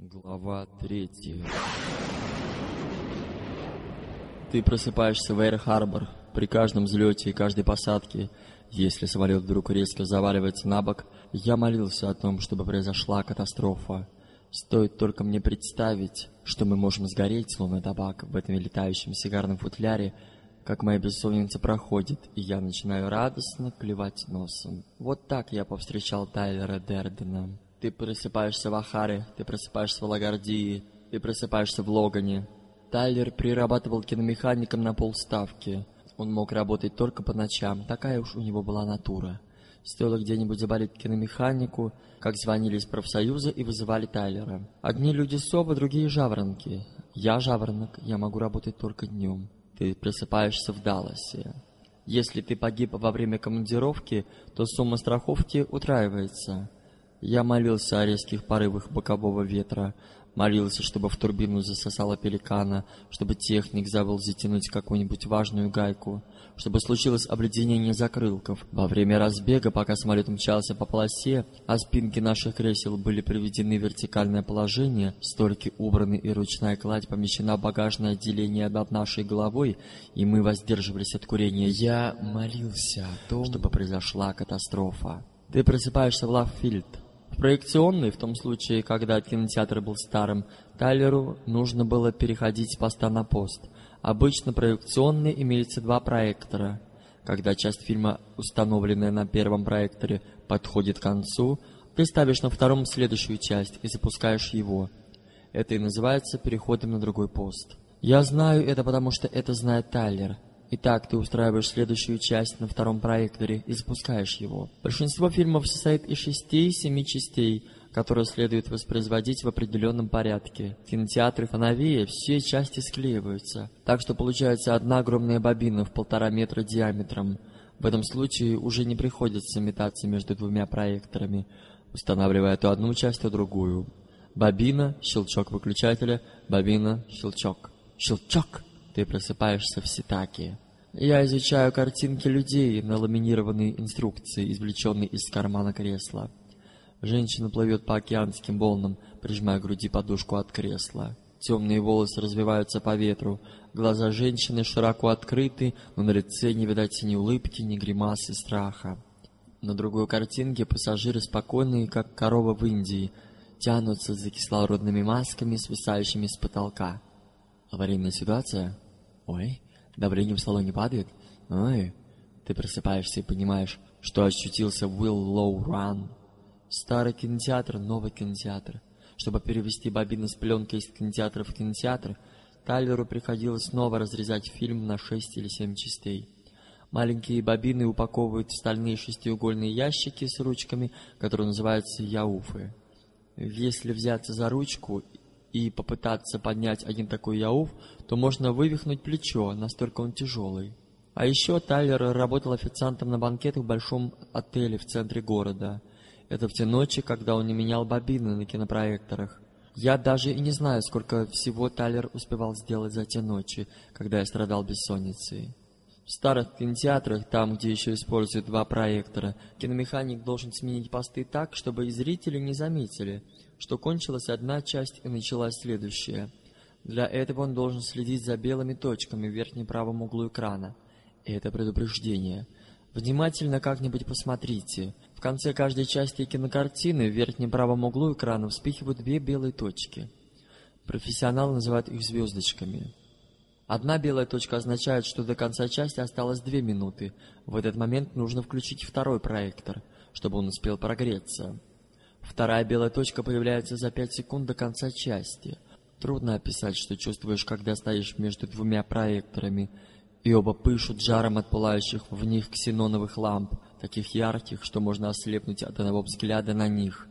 Глава третья. Ты просыпаешься в Эйр-Харбор при каждом взлете и каждой посадке. Если самолет вдруг резко заваливается на бок, я молился о том, чтобы произошла катастрофа. Стоит только мне представить, что мы можем сгореть, словно табак, в этом летающем сигарном футляре, как моя бессонница проходит, и я начинаю радостно клевать носом. Вот так я повстречал Тайлера Дердена. Ты просыпаешься в Ахаре, ты просыпаешься в Лагардии, ты просыпаешься в Логане. Тайлер прирабатывал киномехаником на полставки. Он мог работать только по ночам, такая уж у него была натура. Стоило где-нибудь заболеть киномеханику, как звонили из профсоюза и вызывали Тайлера. Одни люди совы, другие жаворонки. Я жаворонок, я могу работать только днем. Ты просыпаешься в Далласе. Если ты погиб во время командировки, то сумма страховки утраивается. Я молился о резких порывах бокового ветра, молился, чтобы в турбину засосало пеликана, чтобы техник забыл затянуть какую-нибудь важную гайку, чтобы случилось обледенение закрылков. Во время разбега, пока самолет мчался по полосе, а спинки наших кресел были приведены в вертикальное положение, столики убраны и ручная кладь помещена в багажное отделение над нашей головой, и мы воздерживались от курения, я молился о том, чтобы произошла катастрофа. Ты просыпаешься в Лавфильд, проекционный, в том случае, когда кинотеатр был старым, Тайлеру нужно было переходить с поста на пост. Обычно проекционный имеется два проектора. Когда часть фильма, установленная на первом проекторе, подходит к концу, ты ставишь на втором следующую часть и запускаешь его. Это и называется переходом на другой пост. Я знаю это, потому что это знает Тайлер. Итак, ты устраиваешь следующую часть на втором проекторе и запускаешь его. Большинство фильмов состоит из шести-семи частей, которые следует воспроизводить в определенном порядке. Кинотеатры Фановея все части склеиваются, так что получается одна огромная бобина в полтора метра диаметром. В этом случае уже не приходится метаться между двумя проекторами, устанавливая то одну часть, то другую. Бобина, щелчок выключателя, бобина, щелчок. Щелчок! Ты просыпаешься в Ситаке. Я изучаю картинки людей на ламинированной инструкции, извлеченной из кармана кресла. Женщина плывет по океанским волнам, прижимая к груди подушку от кресла. Темные волосы развиваются по ветру. Глаза женщины широко открыты, но на лице не видать ни улыбки, ни гримасы страха. На другой картинке пассажиры спокойные, как корова в Индии, тянутся за кислородными масками, свисающими с потолка. Аварийная ситуация? Ой, давление в салоне падает. Ой, ты просыпаешься и понимаешь, что ощутился Will Low Run. Старый кинотеатр, новый кинотеатр. Чтобы перевести бобины с пленки из кинотеатра в кинотеатр, Тайлеру приходилось снова разрезать фильм на 6 или 7 частей. Маленькие бобины упаковывают в стальные шестиугольные ящики с ручками, которые называются яуфы. Если взяться за ручку и попытаться поднять один такой яуф, то можно вывихнуть плечо, настолько он тяжелый. А еще Тайлер работал официантом на банкетах в большом отеле в центре города. Это в те ночи, когда он не менял бобины на кинопроекторах. Я даже и не знаю, сколько всего Тайлер успевал сделать за те ночи, когда я страдал бессонницей. В старых кинотеатрах, там, где еще используют два проектора, киномеханик должен сменить посты так, чтобы и зрители не заметили – что кончилась одна часть и началась следующая. Для этого он должен следить за белыми точками в верхнем правом углу экрана. Это предупреждение. Внимательно как-нибудь посмотрите. В конце каждой части кинокартины в верхнем правом углу экрана вспыхивают две белые точки. Профессионалы называют их звездочками. Одна белая точка означает, что до конца части осталось две минуты. В этот момент нужно включить второй проектор, чтобы он успел прогреться. Вторая белая точка появляется за 5 секунд до конца части. Трудно описать, что чувствуешь, когда стоишь между двумя проекторами, и оба пышут жаром от пылающих в них ксеноновых ламп, таких ярких, что можно ослепнуть от одного взгляда на них.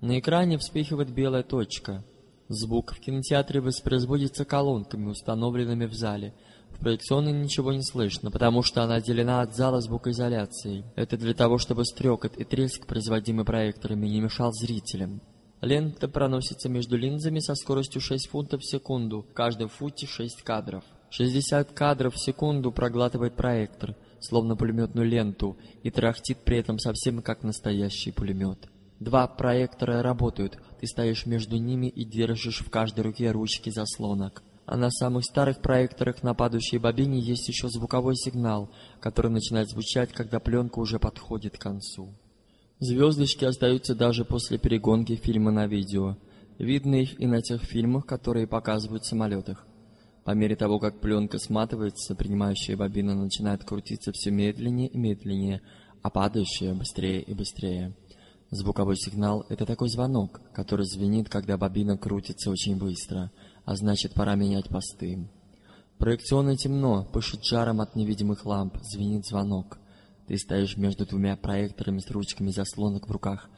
На экране вспыхивает белая точка. Звук в кинотеатре воспроизводится колонками, установленными в зале – в проекционной ничего не слышно, потому что она отделена от зала звукоизоляцией. Это для того, чтобы стрекот и треск, производимый проекторами, не мешал зрителям. Лента проносится между линзами со скоростью 6 фунтов в секунду, в каждом футе 6 кадров. 60 кадров в секунду проглатывает проектор, словно пулеметную ленту, и трахтит при этом совсем как настоящий пулемет. Два проектора работают, ты стоишь между ними и держишь в каждой руке ручки заслонок. А на самых старых проекторах на падающей бобине есть еще звуковой сигнал, который начинает звучать, когда пленка уже подходит к концу. Звездочки остаются даже после перегонки фильма на видео. Видно их и на тех фильмах, которые показывают в самолетах. По мере того, как пленка сматывается, принимающая бобина начинает крутиться все медленнее и медленнее, а падающая быстрее и быстрее. Звуковой сигнал — это такой звонок, который звенит, когда бобина крутится очень быстро, а значит, пора менять посты. Проекционно темно, пышет жаром от невидимых ламп, звенит звонок. Ты стоишь между двумя проекторами с ручками заслонок в руках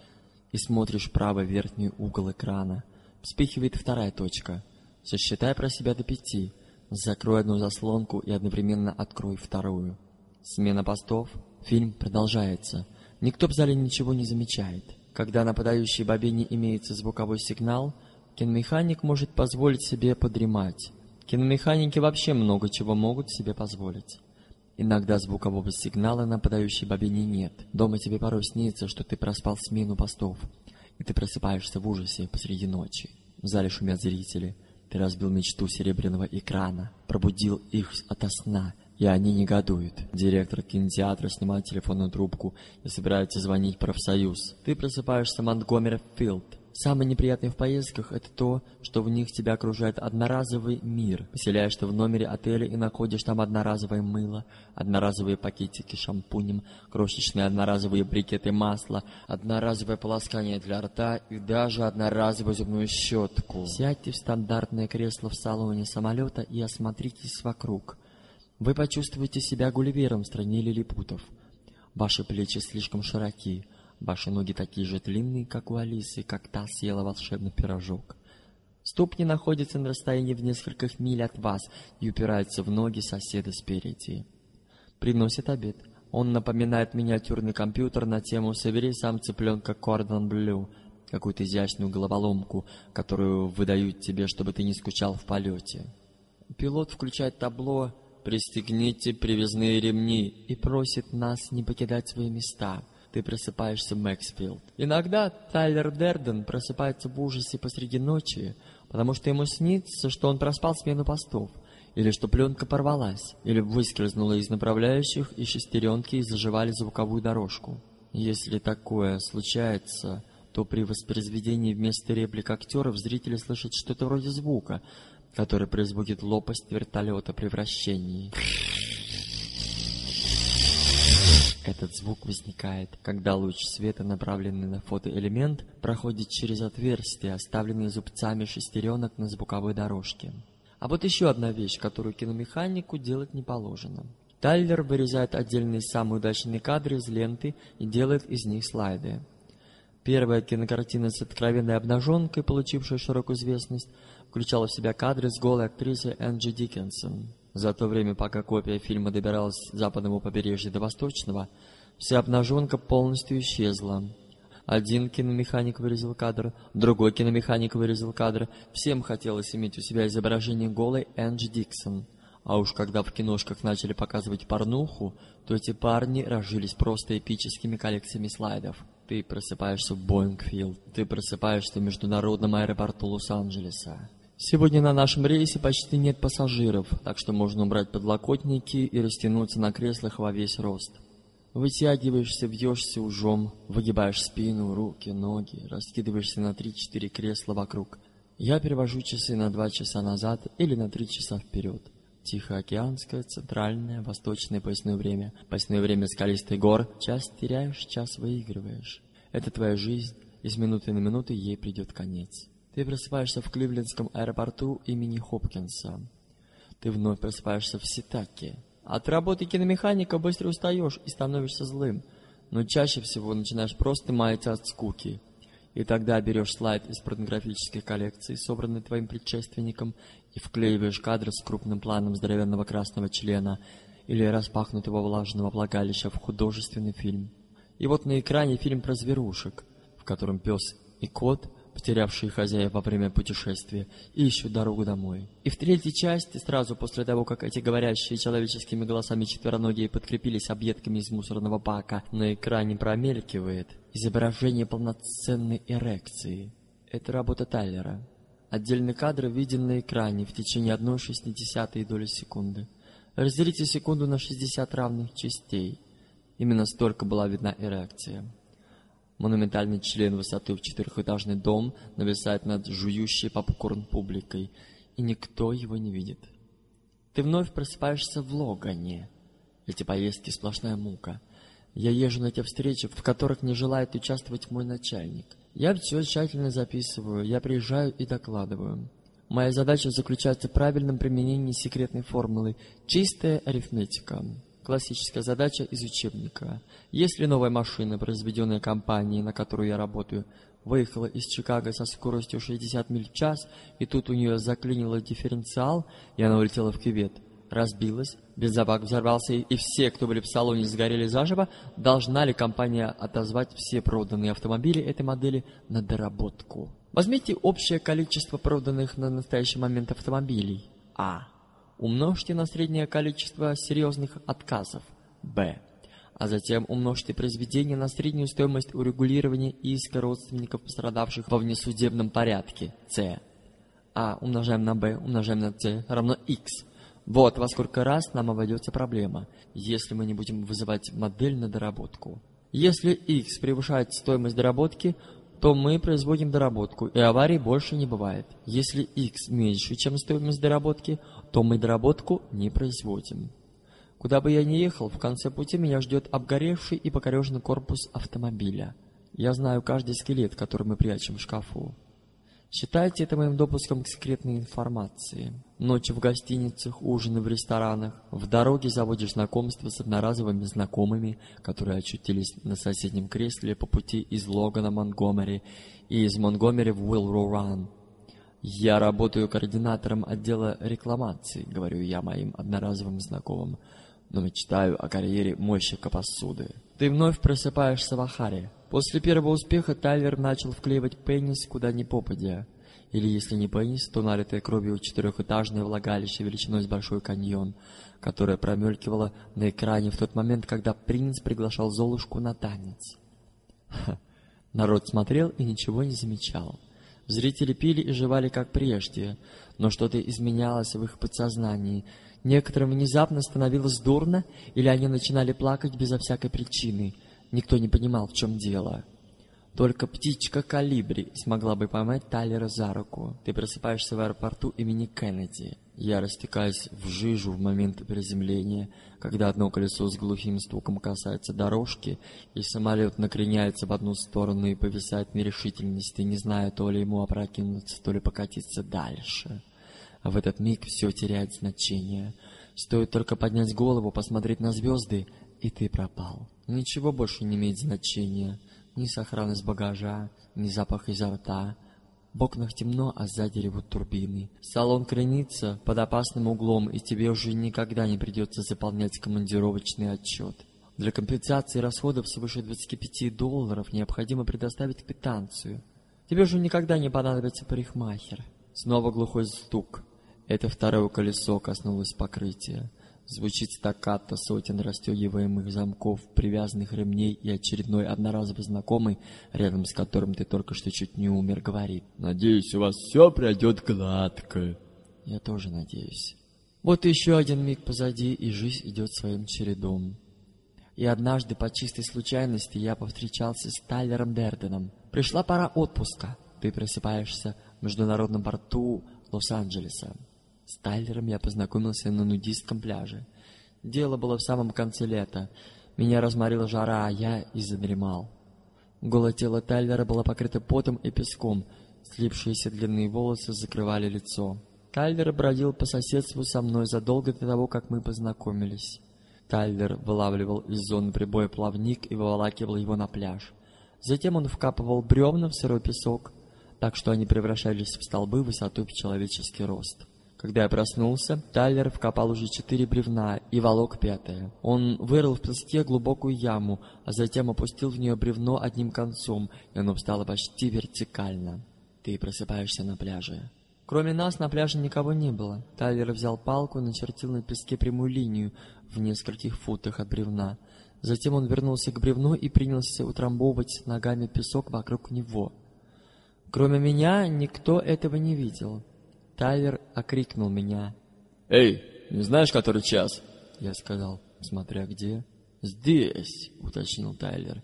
и смотришь правый верхний угол экрана. Вспыхивает вторая точка. Сосчитай про себя до пяти. Закрой одну заслонку и одновременно открой вторую. Смена постов. Фильм продолжается. Никто в зале ничего не замечает. Когда на подающей бобине имеется звуковой сигнал, киномеханик может позволить себе подремать. Киномеханики вообще много чего могут себе позволить. Иногда звукового сигнала на подающей бобине нет. Дома тебе порой снится, что ты проспал смену постов, и ты просыпаешься в ужасе посреди ночи. В зале шумят зрители. Ты разбил мечту серебряного экрана, пробудил их ото сна, и они негодуют. Директор кинотеатра снимает телефонную трубку и собирается звонить профсоюз. Ты просыпаешься в Монтгомери Филд, Самое неприятное в поездках – это то, что в них тебя окружает одноразовый мир. Поселяешься в номере отеля и находишь там одноразовое мыло, одноразовые пакетики шампунем, крошечные одноразовые брикеты масла, одноразовое полоскание для рта и даже одноразовую зубную щетку. Сядьте в стандартное кресло в салоне самолета и осмотритесь вокруг. Вы почувствуете себя гулливером в стране лилипутов. Ваши плечи слишком широки, Ваши ноги такие же длинные, как у Алисы, как та съела волшебный пирожок. Ступни находятся на расстоянии в нескольких миль от вас и упираются в ноги соседа спереди. Приносит обед. Он напоминает миниатюрный компьютер на тему «Собери сам цыпленка Кордон Блю», какую-то изящную головоломку, которую выдают тебе, чтобы ты не скучал в полете. Пилот включает табло «Пристегните привязные ремни» и просит нас не покидать свои места – ты просыпаешься Мэксфилд. Иногда Тайлер Дерден просыпается в ужасе посреди ночи, потому что ему снится, что он проспал смену постов, или что пленка порвалась, или выскользнула из направляющих, и шестеренки заживали звуковую дорожку. Если такое случается, то при воспроизведении вместо реплик актеров зрители слышат что-то вроде звука, который производит лопасть вертолета при вращении. Этот звук возникает, когда луч света, направленный на фотоэлемент, проходит через отверстия, оставленные зубцами шестеренок на звуковой дорожке. А вот еще одна вещь, которую киномеханику делать не положено. Тайлер вырезает отдельные самые удачные кадры из ленты и делает из них слайды. Первая кинокартина с откровенной обнаженкой, получившая широкую известность, включала в себя кадры с голой актрисой Энджи Диккенсон. За то время, пока копия фильма добиралась с западного побережья до восточного, вся обнаженка полностью исчезла. Один киномеханик вырезал кадр, другой киномеханик вырезал кадр. Всем хотелось иметь у себя изображение голой Энджи Диксон. А уж когда в киношках начали показывать порнуху, то эти парни разжились просто эпическими коллекциями слайдов. Ты просыпаешься в Боингфилд, ты просыпаешься в международном аэропорту Лос-Анджелеса. Сегодня на нашем рейсе почти нет пассажиров, так что можно убрать подлокотники и растянуться на креслах во весь рост. Вытягиваешься, вьешься ужом, выгибаешь спину, руки, ноги, раскидываешься на 3-4 кресла вокруг. Я перевожу часы на 2 часа назад или на 3 часа вперед. Тихоокеанское, центральное, восточное поясное время. Поясное время скалистых гор. Час теряешь, час выигрываешь. Это твоя жизнь, и с минуты на минуту ей придет конец. Ты просыпаешься в Кливлендском аэропорту имени Хопкинса. Ты вновь просыпаешься в Ситаке. От работы киномеханика быстро устаешь и становишься злым, но чаще всего начинаешь просто маять от скуки. И тогда берешь слайд из порнографической коллекции, собранный твоим предшественником, и вклеиваешь кадры с крупным планом здоровенного красного члена или распахнутого влажного влагалища в художественный фильм. И вот на экране фильм про зверушек, в котором пес и кот потерявшие хозяев во время путешествия, ищут дорогу домой. И в третьей части, сразу после того, как эти говорящие человеческими голосами четвероногие подкрепились объедками из мусорного бака, на экране промелькивает изображение полноценной эрекции. Это работа Тайлера. Отдельные кадры виден на экране в течение 1,6 доли секунды. Разделите секунду на 60 равных частей. Именно столько была видна эрекция. Монументальный член высоты в четырехэтажный дом нависает над жующей попкорн публикой, и никто его не видит. Ты вновь просыпаешься в Логане. Эти поездки сплошная мука. Я езжу на те встречи, в которых не желает участвовать мой начальник. Я все тщательно записываю, я приезжаю и докладываю. Моя задача заключается в правильном применении секретной формулы «чистая арифметика». Классическая задача из учебника. Если новая машина, произведенная компанией, на которую я работаю, выехала из Чикаго со скоростью 60 миль в час, и тут у нее заклинило дифференциал, и она улетела в кювет, разбилась, бензобак взорвался, и все, кто были в салоне, сгорели заживо, должна ли компания отозвать все проданные автомобили этой модели на доработку? Возьмите общее количество проданных на настоящий момент автомобилей. А умножьте на среднее количество серьезных отказов, Б, а затем умножьте произведение на среднюю стоимость урегулирования иска родственников пострадавших во внесудебном порядке, С. А умножаем на b умножаем на c равно x. Вот во сколько раз нам обойдется проблема, если мы не будем вызывать модель на доработку. Если x превышает стоимость доработки, то мы производим доработку, и аварий больше не бывает. Если x меньше, чем стоимость доработки, то мы доработку не производим. Куда бы я ни ехал, в конце пути меня ждет обгоревший и покореженный корпус автомобиля. Я знаю каждый скелет, который мы прячем в шкафу. Считайте это моим допуском к секретной информации. Ночи в гостиницах, ужины в ресторанах. В дороге заводишь знакомство с одноразовыми знакомыми, которые очутились на соседнем кресле по пути из Логана Монгомери и из Монгомери в Уиллроу-Ран. Я работаю координатором отдела рекламации, говорю я моим одноразовым знакомым, но мечтаю о карьере мойщика посуды. Ты вновь просыпаешься в Ахаре. После первого успеха Тайлер начал вклеивать пенис куда ни попадя. Или если не пенис, то налитое кровью четырехэтажное влагалище величиной с большой каньон, которое промелькивало на экране в тот момент, когда принц приглашал Золушку на танец. Ха. Народ смотрел и ничего не замечал. Зрители пили и жевали как прежде, но что-то изменялось в их подсознании. Некоторым внезапно становилось дурно, или они начинали плакать безо всякой причины — Никто не понимал, в чем дело. Только птичка Калибри смогла бы поймать Тайлера за руку. Ты просыпаешься в аэропорту имени Кеннеди. Я растекаюсь в жижу в момент приземления, когда одно колесо с глухим стуком касается дорожки, и самолет накреняется в одну сторону и повисает в нерешительности, не зная то ли ему опрокинуться, то ли покатиться дальше. А в этот миг все теряет значение. Стоит только поднять голову, посмотреть на звезды, и ты пропал. Ничего больше не имеет значения. Ни сохранность багажа, ни запах изо рта. В окнах темно, а сзади ревут турбины. Салон кренится под опасным углом, и тебе уже никогда не придется заполнять командировочный отчет. Для компенсации расходов свыше 25 долларов необходимо предоставить квитанцию. Тебе уже никогда не понадобится парикмахер. Снова глухой стук. Это второе колесо коснулось покрытия. Звучит стаккато сотен расстегиваемых замков, привязанных ремней и очередной одноразовый знакомый, рядом с которым ты только что чуть не умер, говорит. «Надеюсь, у вас все пройдет гладко». Я тоже надеюсь. Вот еще один миг позади, и жизнь идет своим чередом. И однажды по чистой случайности я повстречался с Тайлером Дерденом. Пришла пора отпуска. Ты просыпаешься в международном порту Лос-Анджелеса. С Тайлером я познакомился на нудистском пляже. Дело было в самом конце лета. Меня разморила жара, а я и задремал. Голое тело Тайлера было покрыто потом и песком. Слипшиеся длинные волосы закрывали лицо. Тайлер бродил по соседству со мной задолго до того, как мы познакомились. Тайлер вылавливал из зоны прибоя плавник и выволакивал его на пляж. Затем он вкапывал бревна в сырой песок, так что они превращались в столбы высотой в человеческий рост. Когда я проснулся, Тайлер вкопал уже четыре бревна и волок пятое. Он вырыл в песке глубокую яму, а затем опустил в нее бревно одним концом, и оно встало почти вертикально. Ты просыпаешься на пляже. Кроме нас на пляже никого не было. Тайлер взял палку и начертил на песке прямую линию в нескольких футах от бревна. Затем он вернулся к бревну и принялся утрамбовывать ногами песок вокруг него. Кроме меня, никто этого не видел. Тайлер окрикнул меня. «Эй, не знаешь, который час?» Я сказал, смотря где. «Здесь», — уточнил Тайлер.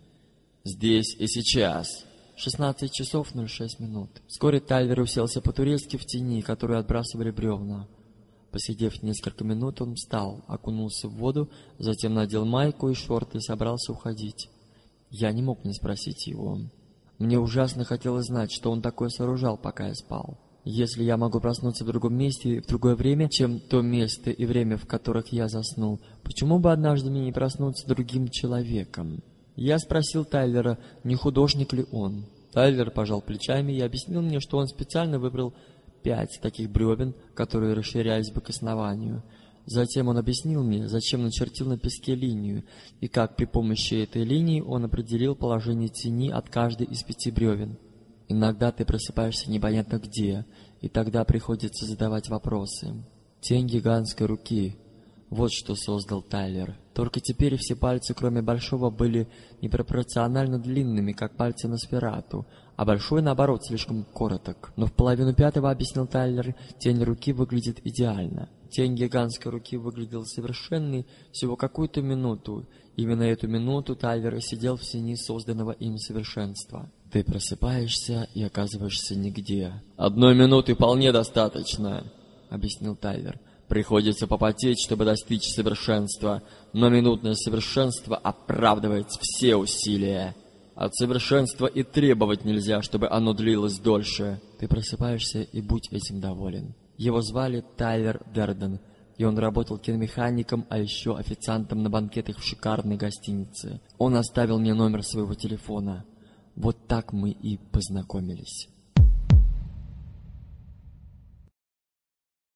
«Здесь и сейчас». 16 часов 06 минут. Вскоре Тайлер уселся по-турецки в тени, которую отбрасывали бревна. Посидев несколько минут, он встал, окунулся в воду, затем надел майку и шорты и собрался уходить. Я не мог не спросить его. Мне ужасно хотелось знать, что он такое сооружал, пока я спал. Если я могу проснуться в другом месте и в другое время, чем то место и время, в которых я заснул, почему бы однажды мне не проснуться другим человеком? Я спросил Тайлера, не художник ли он. Тайлер пожал плечами и объяснил мне, что он специально выбрал пять таких бревен, которые расширялись бы к основанию. Затем он объяснил мне, зачем начертил на песке линию, и как при помощи этой линии он определил положение тени от каждой из пяти бревен. Иногда ты просыпаешься непонятно где, и тогда приходится задавать вопросы. Тень гигантской руки, вот что создал Тайлер. Только теперь все пальцы, кроме большого, были непропорционально длинными, как пальцы на спирату, а большой, наоборот, слишком короток. Но в половину пятого, объяснил Тайлер, тень руки выглядит идеально. Тень гигантской руки выглядела совершенной всего какую-то минуту. Именно эту минуту Тайлер сидел в сине созданного им совершенства. Ты просыпаешься и оказываешься нигде. «Одной минуты вполне достаточно», — объяснил Тайлер. Приходится попотеть, чтобы достичь совершенства, но минутное совершенство оправдывает все усилия. От совершенства и требовать нельзя, чтобы оно длилось дольше. Ты просыпаешься и будь этим доволен. Его звали Тайлер Дерден, и он работал киномехаником, а еще официантом на банкетах в шикарной гостинице. Он оставил мне номер своего телефона. Вот так мы и познакомились.